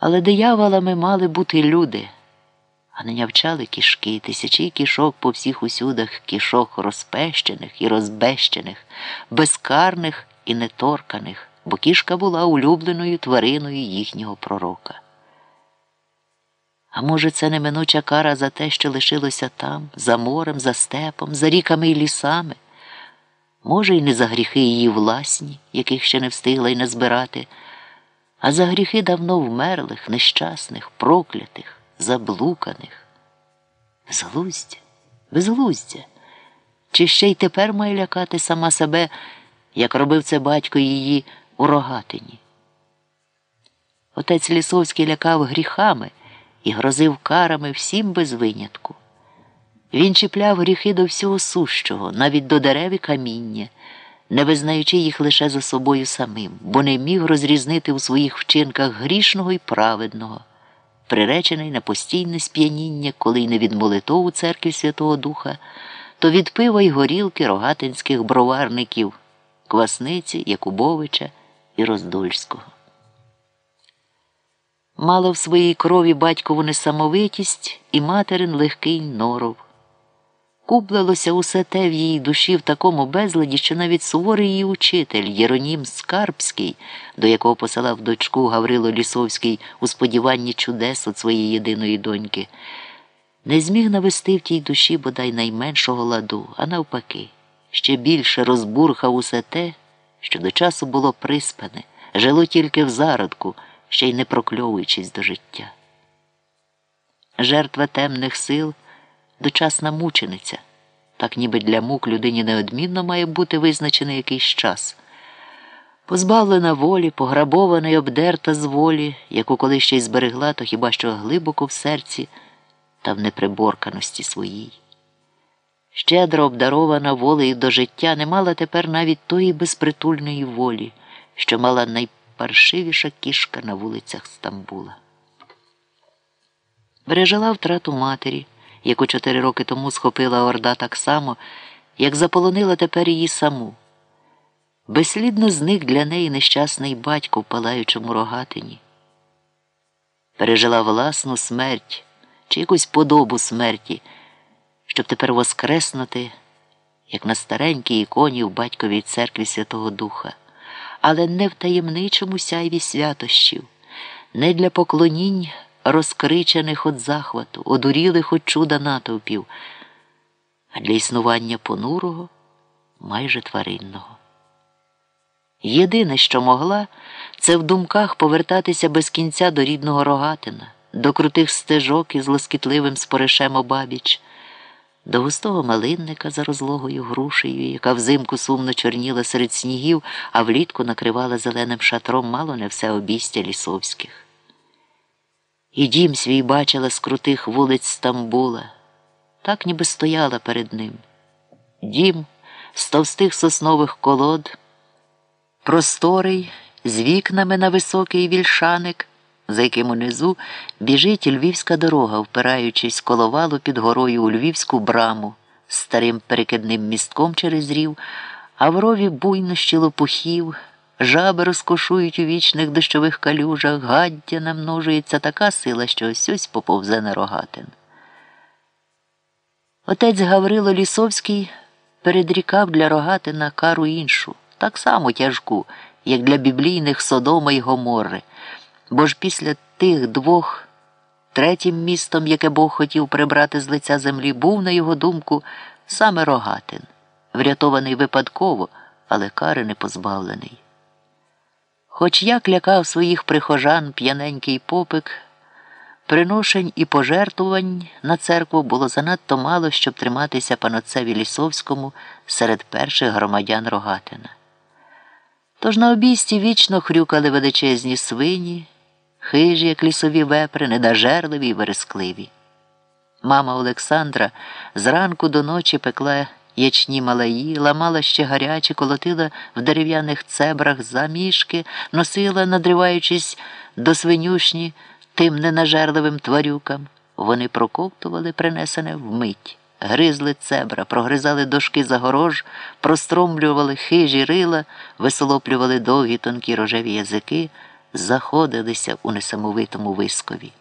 Але дияволами мали бути люди, а не нявчали кішки, тисячі кішок по всіх усюдах, кішок розпещених і розбещених, безкарних і неторканих, бо кішка була улюбленою твариною їхнього пророка. А може, це неминуча кара за те, що лишилося там, за морем, за степом, за ріками і лісами? Може, й не за гріхи її власні, яких ще не встигла й не збирати, а за гріхи давно вмерлих, нещасних, проклятих, заблуканих. Безглуздя, безглуздя. Чи ще й тепер має лякати сама себе, як робив це батько її у рогатині? Отець Лісовський лякав гріхами і грозив карами всім без винятку. Він чіпляв гріхи до всього сущого, навіть до дерев і каміння, не визнаючи їх лише за собою самим, бо не міг розрізнити у своїх вчинках грішного і праведного, приречений на постійне сп'яніння, коли й не від молитов у церкві Святого Духа, то від пива й горілки рогатинських броварників, Квасниці, Якубовича і Роздольського. Мало в своїй крові батькову несамовитість і материн легкий норов. Кублилося усе те в її душі в такому безладі, що навіть суворий її учитель Єронім Скарбський, до якого посилав дочку Гаврило Лісовський у сподіванні чудес від своєї єдиної доньки, не зміг навести в тій душі бодай найменшого ладу, а навпаки, ще більше розбурхав усе те, що до часу було приспане, жило тільки в зародку, ще й не прокльовуючись до життя. Жертва темних сил дочасна мучениця, так ніби для мук людині неодмінно має бути визначений якийсь час. Позбавлена волі, пограбована й обдерта з волі, яку коли ще й зберегла, то хіба що глибоко в серці та в неприборканості своїй. Щедро обдарована волею до життя не мала тепер навіть тої безпритульної волі, що мала найпаршивіша кішка на вулицях Стамбула. Пережила втрату матері яку чотири роки тому схопила Орда так само, як заполонила тепер її саму. Безслідно зник для неї нещасний батько в палаючому рогатині. Пережила власну смерть чи якусь подобу смерті, щоб тепер воскреснути, як на старенькій іконі в батьковій церкві Святого Духа, але не в таємничому сяйві святощів, не для поклонінь розкричених від захвату, одурілих від чуда натовпів, а для існування понурого, майже тваринного. Єдине, що могла, це в думках повертатися без кінця до рідного рогатина, до крутих стежок із лоскітливим споришем обабіч, до густого малинника за розлогою грушею, яка взимку сумно чорніла серед снігів, а влітку накривала зеленим шатром мало не все обістя лісовських. І дім свій бачила з крутих вулиць Стамбула, так ніби стояла перед ним. Дім з товстих соснових колод, просторий, з вікнами на високий вільшаник, за яким унизу біжить львівська дорога, впираючись коловалу під горою у львівську браму, старим перекидним містком через рів, а в рові буйнощі лопухів. Жаби розкошують у вічних дощових калюжах, гаддя намножується така сила, що ось поповзе на рогатин. Отець Гаврило Лісовський передрікав для рогатина кару іншу, так само тяжку, як для біблійних Содома й Гоморри, бо ж після тих двох третім містом, яке Бог хотів прибрати з лиця землі, був, на його думку, саме рогатин, врятований випадково, але кари не позбавлений. Хоч як лякав своїх прихожан п'яненький попик, приношень і пожертвувань на церкву було занадто мало, щоб триматися паноцеві Лісовському серед перших громадян Рогатина. Тож на обійсті вічно хрюкали величезні свині, хижі, як лісові вепри, недажерливі й верескливі. Мама Олександра зранку до ночі пекла ячні малаї, ламала ще гарячі, колотила в дерев'яних цебрах замішки, носила, надриваючись до свинюшні тим ненажерливим тварюкам. Вони проковтували принесене вмить, гризли цебра, прогризали дошки загорож, простромлювали хижі рила, висолоплювали довгі тонкі рожеві язики, заходилися у несамовитому вискові.